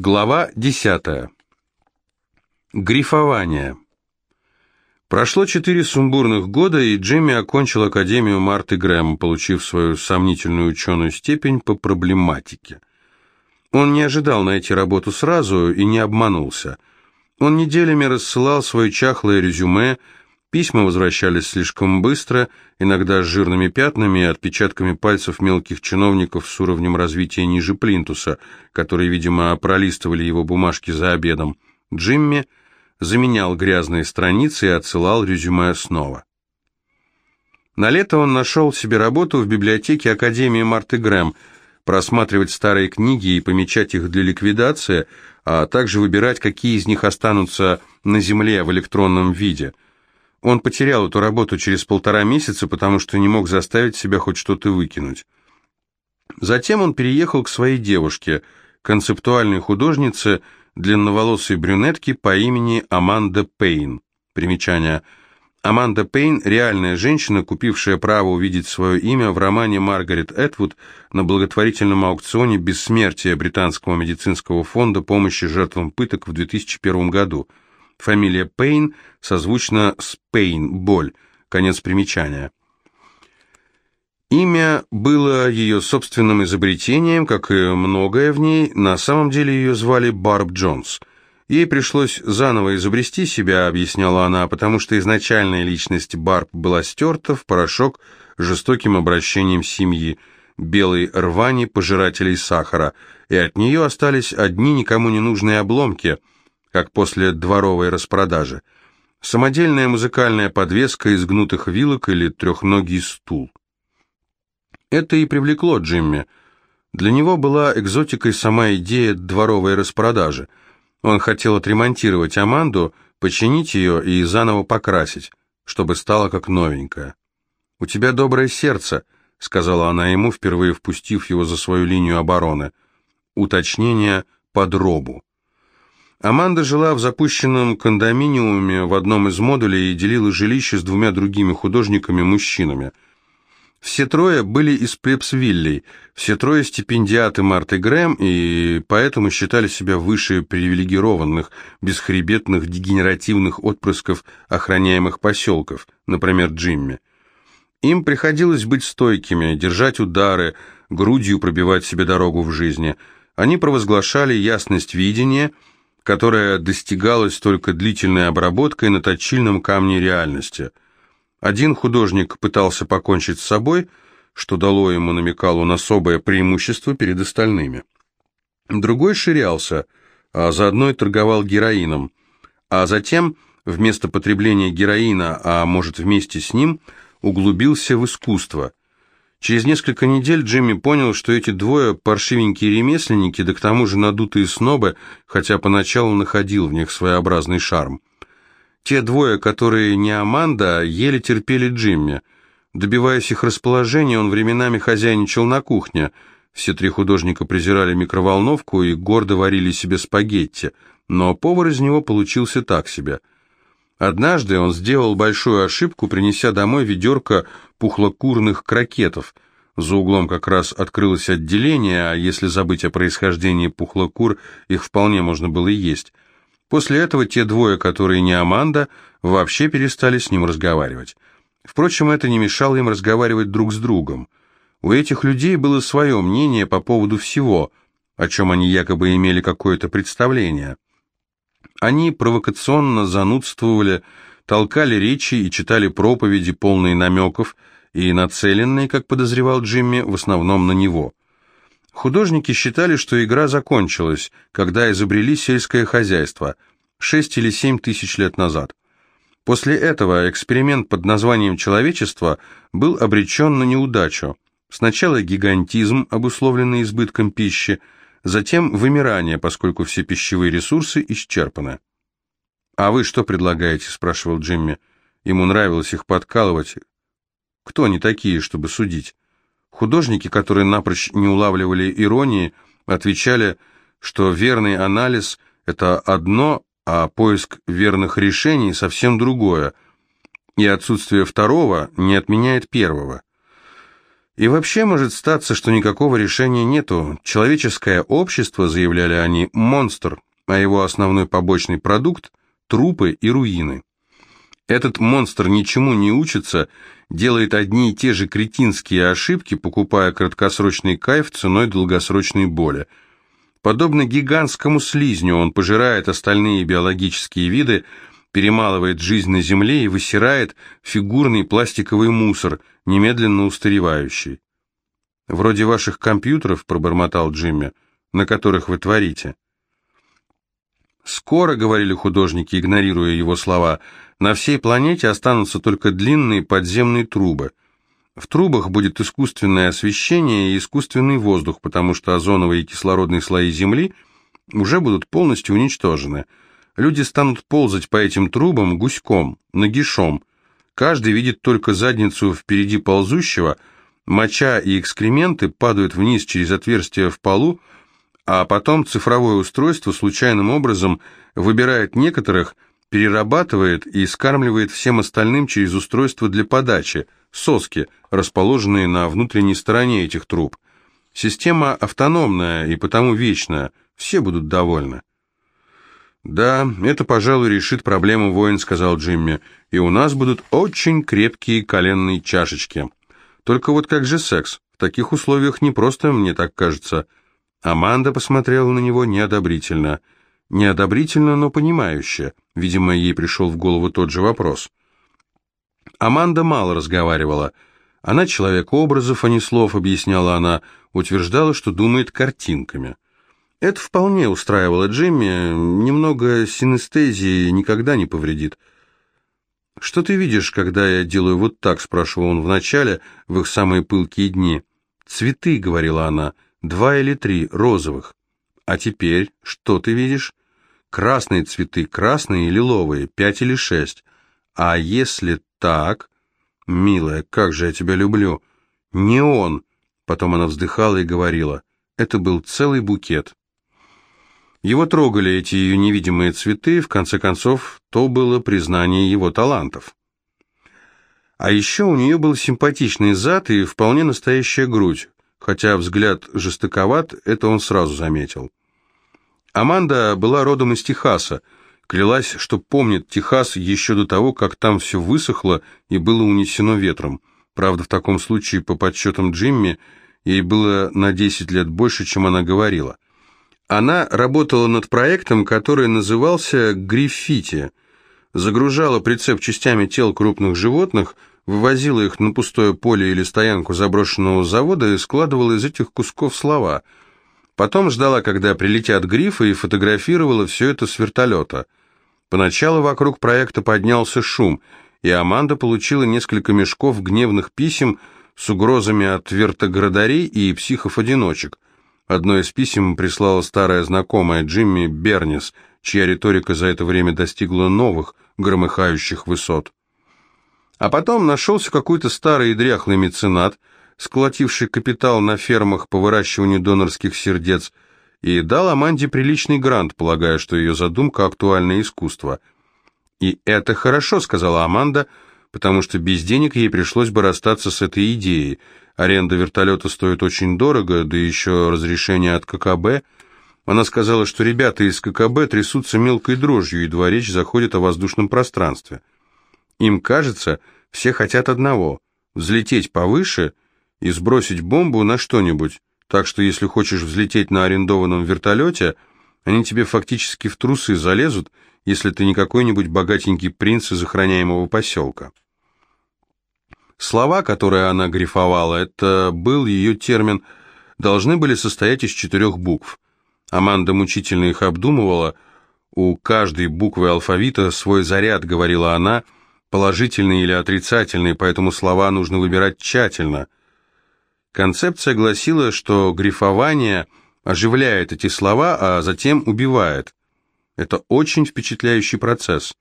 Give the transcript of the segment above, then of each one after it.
Глава 10. Грифование. Прошло четыре сумбурных года, и Джимми окончил Академию Марты Грэм, получив свою сомнительную ученую степень по проблематике. Он не ожидал найти работу сразу и не обманулся. Он неделями рассылал свое чахлое резюме, Письма возвращались слишком быстро, иногда с жирными пятнами и отпечатками пальцев мелких чиновников с уровнем развития ниже плинтуса, которые, видимо, пролистывали его бумажки за обедом. Джимми заменял грязные страницы и отсылал резюме снова. На лето он нашел себе работу в библиотеке Академии Марты Грэм, просматривать старые книги и помечать их для ликвидации, а также выбирать, какие из них останутся на земле в электронном виде – он потерял эту работу через полтора месяца, потому что не мог заставить себя хоть что-то выкинуть. Затем он переехал к своей девушке, концептуальной художнице, длинноволосой брюнетке по имени Аманда Пейн. Примечание. Аманда Пейн – реальная женщина, купившая право увидеть свое имя в романе Маргарет Этвуд на благотворительном аукционе «Бессмертие» Британского медицинского фонда помощи жертвам пыток в 2001 году – Фамилия Пейн созвучна с Пейн, боль. Конец примечания. Имя было ее собственным изобретением, как и многое в ней, на самом деле ее звали Барб Джонс. Ей пришлось заново изобрести себя, объясняла она, потому что изначальная личность Барб была стерта в порошок жестоким обращением семьи, белой рвани пожирателей сахара, и от нее остались одни никому не нужные обломки – как после дворовой распродажи. Самодельная музыкальная подвеска из гнутых вилок или трехногий стул. Это и привлекло Джимми. Для него была экзотикой сама идея дворовой распродажи. Он хотел отремонтировать Аманду, починить ее и заново покрасить, чтобы стала как новенькая. «У тебя доброе сердце», — сказала она ему, впервые впустив его за свою линию обороны. Уточнение под робу. Аманда жила в запущенном кондоминиуме в одном из модулей и делила жилище с двумя другими художниками-мужчинами. Все трое были из Плепсвиллей, все трое стипендиаты Марты Грэм и поэтому считали себя выше привилегированных, бесхребетных, дегенеративных отпрысков охраняемых поселков, например, Джимми. Им приходилось быть стойкими, держать удары, грудью пробивать себе дорогу в жизни. Они провозглашали ясность видения – которая достигалась только длительной обработкой на точильном камне реальности. Один художник пытался покончить с собой, что дало ему намекал он особое преимущество перед остальными. Другой ширялся, а заодно и торговал героином, а затем, вместо потребления героина, а может вместе с ним, углубился в искусство – Через несколько недель Джимми понял, что эти двое паршивенькие ремесленники, да к тому же надутые снобы, хотя поначалу находил в них своеобразный шарм. Те двое, которые не Аманда, еле терпели Джимми. Добиваясь их расположения, он временами хозяйничал на кухне. Все три художника презирали микроволновку и гордо варили себе спагетти, но повар из него получился так себе – Однажды он сделал большую ошибку, принеся домой ведерко пухлокурных крокетов. За углом как раз открылось отделение, а если забыть о происхождении пухлокур, их вполне можно было и есть. После этого те двое, которые не Аманда, вообще перестали с ним разговаривать. Впрочем, это не мешало им разговаривать друг с другом. У этих людей было свое мнение по поводу всего, о чем они якобы имели какое-то представление. Они провокационно занудствовали, толкали речи и читали проповеди, полные намеков, и нацеленные, как подозревал Джимми, в основном на него. Художники считали, что игра закончилась, когда изобрели сельское хозяйство, шесть или семь тысяч лет назад. После этого эксперимент под названием «человечество» был обречен на неудачу. Сначала гигантизм, обусловленный избытком пищи, Затем вымирание, поскольку все пищевые ресурсы исчерпаны. «А вы что предлагаете?» – спрашивал Джимми. Ему нравилось их подкалывать. Кто они такие, чтобы судить? Художники, которые напрочь не улавливали иронии, отвечали, что верный анализ – это одно, а поиск верных решений – совсем другое, и отсутствие второго не отменяет первого. И вообще может статься, что никакого решения нету. Человеческое общество, заявляли они, монстр, а его основной побочный продукт – трупы и руины. Этот монстр ничему не учится, делает одни и те же кретинские ошибки, покупая краткосрочный кайф ценой долгосрочной боли. Подобно гигантскому слизню он пожирает остальные биологические виды, перемалывает жизнь на Земле и высирает фигурный пластиковый мусор, немедленно устаревающий. «Вроде ваших компьютеров», — пробормотал Джимми, — «на которых вы творите». «Скоро», — говорили художники, игнорируя его слова, — «на всей планете останутся только длинные подземные трубы. В трубах будет искусственное освещение и искусственный воздух, потому что озоновые и кислородные слои Земли уже будут полностью уничтожены». Люди станут ползать по этим трубам гуськом, нагишом. Каждый видит только задницу впереди ползущего, моча и экскременты падают вниз через отверстие в полу, а потом цифровое устройство случайным образом выбирает некоторых, перерабатывает и скармливает всем остальным через устройство для подачи, соски, расположенные на внутренней стороне этих труб. Система автономная и потому вечная, все будут довольны. «Да, это, пожалуй, решит проблему воин», — сказал Джимми. «И у нас будут очень крепкие коленные чашечки. Только вот как же секс? В таких условиях не просто, мне так кажется». Аманда посмотрела на него неодобрительно. Неодобрительно, но понимающе. Видимо, ей пришел в голову тот же вопрос. Аманда мало разговаривала. Она человек образов, а не слов, объясняла она, утверждала, что думает картинками. Это вполне устраивало Джимми, немного синестезии никогда не повредит. «Что ты видишь, когда я делаю вот так?» — спрашивал он вначале, в их самые пылкие дни. «Цветы», — говорила она, — «два или три, розовых». «А теперь что ты видишь?» «Красные цветы, красные и лиловые, пять или шесть». «А если так...» «Милая, как же я тебя люблю!» «Не он!» Потом она вздыхала и говорила. «Это был целый букет». Его трогали эти ее невидимые цветы, в конце концов, то было признание его талантов. А еще у нее был симпатичный зад и вполне настоящая грудь, хотя взгляд жестоковат, это он сразу заметил. Аманда была родом из Техаса, клялась, что помнит Техас еще до того, как там все высохло и было унесено ветром. Правда, в таком случае, по подсчетам Джимми, ей было на 10 лет больше, чем она говорила – она работала над проектом, который назывался «Гриффити». Загружала прицеп частями тел крупных животных, вывозила их на пустое поле или стоянку заброшенного завода и складывала из этих кусков слова. Потом ждала, когда прилетят грифы, и фотографировала все это с вертолета. Поначалу вокруг проекта поднялся шум, и Аманда получила несколько мешков гневных писем с угрозами от вертоградарей и психов-одиночек – Одно из писем прислала старая знакомая Джимми Бернис, чья риторика за это время достигла новых, громыхающих высот. А потом нашелся какой-то старый и дряхлый меценат, сколотивший капитал на фермах по выращиванию донорских сердец, и дал Аманде приличный грант, полагая, что ее задумка – актуальное искусство. «И это хорошо», – сказала Аманда, потому что без денег ей пришлось бы расстаться с этой идеей – Аренда вертолета стоит очень дорого, да еще разрешение от ККБ. Она сказала, что ребята из ККБ трясутся мелкой дрожью, едва речь заходит о воздушном пространстве. Им кажется, все хотят одного – взлететь повыше и сбросить бомбу на что-нибудь. Так что если хочешь взлететь на арендованном вертолете, они тебе фактически в трусы залезут, если ты не какой-нибудь богатенький принц из охраняемого поселка. Слова, которые она грифовала, это был ее термин, должны были состоять из четырех букв. Аманда мучительно их обдумывала. «У каждой буквы алфавита свой заряд», — говорила она, положительный или отрицательный, поэтому слова нужно выбирать тщательно. Концепция гласила, что грифование оживляет эти слова, а затем убивает. Это очень впечатляющий процесс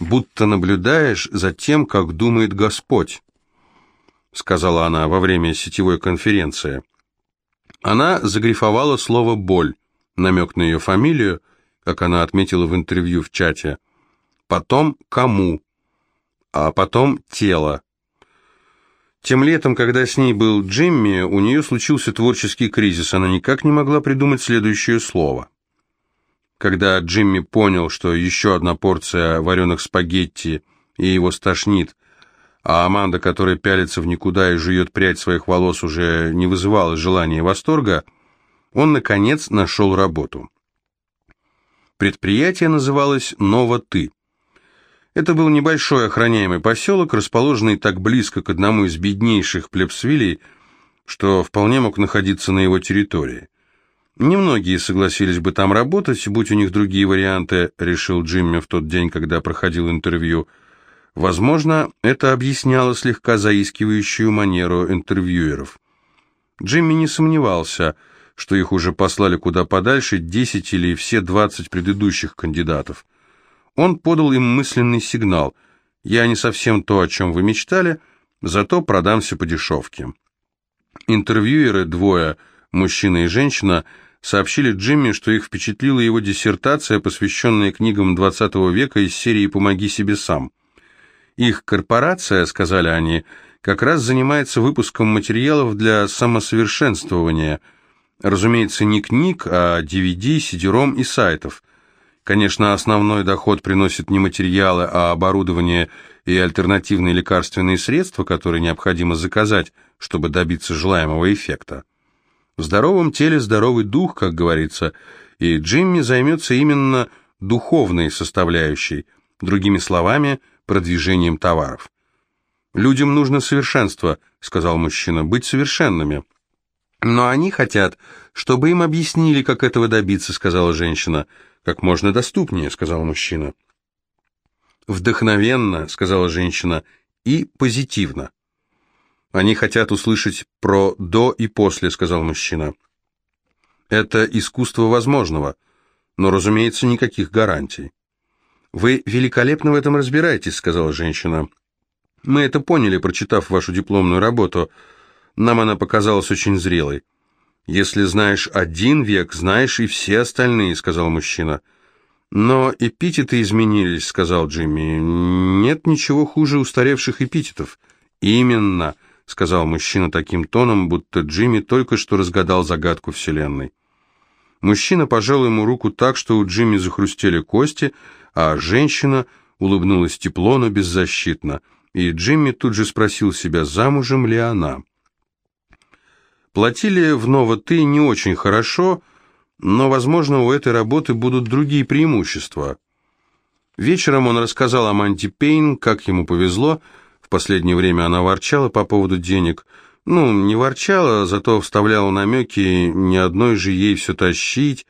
будто наблюдаешь за тем, как думает Господь», сказала она во время сетевой конференции. Она загрифовала слово «боль», намек на ее фамилию, как она отметила в интервью в чате, потом «кому», а потом «тело». Тем летом, когда с ней был Джимми, у нее случился творческий кризис, она никак не могла придумать следующее слово. Когда Джимми понял, что еще одна порция вареных спагетти и его стошнит, а Аманда, которая пялится в никуда и жует прядь своих волос, уже не вызывала желания и восторга, он, наконец, нашел работу. Предприятие называлось «Ново-Ты». Это был небольшой охраняемый поселок, расположенный так близко к одному из беднейших плебсвилей, что вполне мог находиться на его территории. Немногие согласились бы там работать, будь у них другие варианты, решил Джимми в тот день, когда проходил интервью. Возможно, это объясняло слегка заискивающую манеру интервьюеров. Джимми не сомневался, что их уже послали куда подальше 10 или все 20 предыдущих кандидатов. Он подал им мысленный сигнал. «Я не совсем то, о чем вы мечтали, зато продамся по дешевке». Интервьюеры, двое, мужчина и женщина, сообщили Джимми, что их впечатлила его диссертация, посвященная книгам XX века из серии «Помоги себе сам». Их корпорация, сказали они, как раз занимается выпуском материалов для самосовершенствования. Разумеется, не книг, а DVD, CD-ROM и сайтов. Конечно, основной доход приносит не материалы, а оборудование и альтернативные лекарственные средства, которые необходимо заказать, чтобы добиться желаемого эффекта. В здоровом теле здоровый дух, как говорится, и Джимми займется именно духовной составляющей, другими словами, продвижением товаров. «Людям нужно совершенство», — сказал мужчина, — «быть совершенными». «Но они хотят, чтобы им объяснили, как этого добиться», — сказала женщина. «Как можно доступнее», — сказал мужчина. «Вдохновенно», — сказала женщина, — «и позитивно». «Они хотят услышать про «до» и «после», — сказал мужчина. «Это искусство возможного, но, разумеется, никаких гарантий». «Вы великолепно в этом разбираетесь», — сказала женщина. «Мы это поняли, прочитав вашу дипломную работу. Нам она показалась очень зрелой». «Если знаешь один век, знаешь и все остальные», — сказал мужчина. «Но эпитеты изменились», — сказал Джимми. «Нет ничего хуже устаревших эпитетов». «Именно», — сказал мужчина таким тоном, будто Джимми только что разгадал загадку Вселенной. Мужчина пожал ему руку так, что у Джимми захрустели кости, а женщина улыбнулась тепло, но беззащитно, и Джимми тут же спросил себя, замужем ли она. Платили в Ново-Ты не очень хорошо, но, возможно, у этой работы будут другие преимущества. Вечером он рассказал о Манти Пейн, как ему повезло. Последнее время она ворчала по поводу денег. Ну, не ворчала, зато вставляла намеки, ни одной же ей все тащить,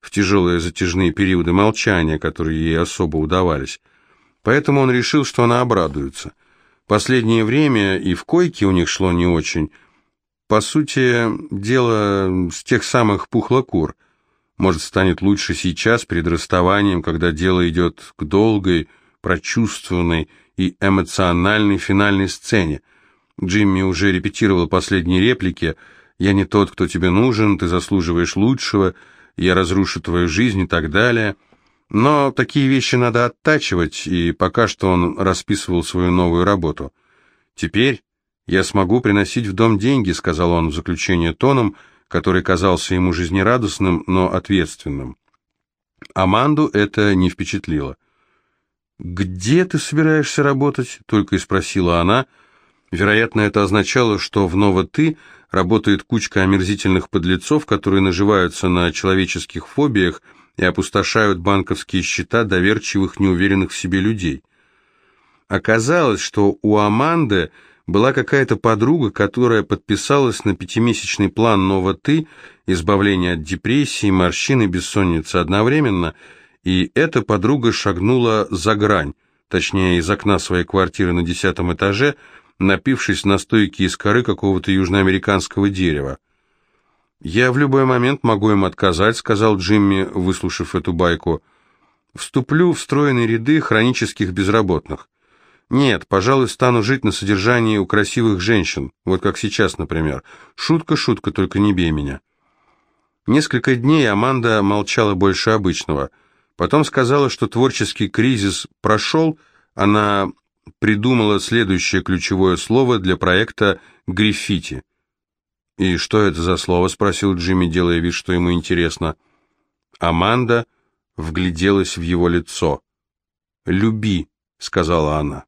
в тяжелые затяжные периоды молчания, которые ей особо удавались. Поэтому он решил, что она обрадуется. Последнее время и в койке у них шло не очень – по сути, дело с тех самых пухлокур. Может, станет лучше сейчас, перед расставанием, когда дело идет к долгой, прочувствованной и эмоциональной финальной сцене. Джимми уже репетировал последние реплики «Я не тот, кто тебе нужен, ты заслуживаешь лучшего», «Я разрушу твою жизнь» и так далее. Но такие вещи надо оттачивать, и пока что он расписывал свою новую работу. Теперь «Я смогу приносить в дом деньги», — сказал он в заключение тоном, который казался ему жизнерадостным, но ответственным. Аманду это не впечатлило. «Где ты собираешься работать?» — только и спросила она. Вероятно, это означало, что в «Ново-ты» работает кучка омерзительных подлецов, которые наживаются на человеческих фобиях и опустошают банковские счета доверчивых, неуверенных в себе людей. Оказалось, что у Аманды была какая-то подруга, которая подписалась на пятимесячный план «Нова ты», избавление от депрессии, морщины, бессонницы одновременно, и эта подруга шагнула за грань, точнее, из окна своей квартиры на десятом этаже, напившись настойки из коры какого-то южноамериканского дерева. «Я в любой момент могу им отказать», — сказал Джимми, выслушав эту байку. «Вступлю в стройные ряды хронических безработных». Нет, пожалуй, стану жить на содержании у красивых женщин, вот как сейчас, например. Шутка, шутка, только не бей меня. Несколько дней Аманда молчала больше обычного. Потом сказала, что творческий кризис прошел, она придумала следующее ключевое слово для проекта «Гриффити». «И что это за слово?» – спросил Джимми, делая вид, что ему интересно. Аманда вгляделась в его лицо. «Люби», — сказала она.